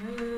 Move.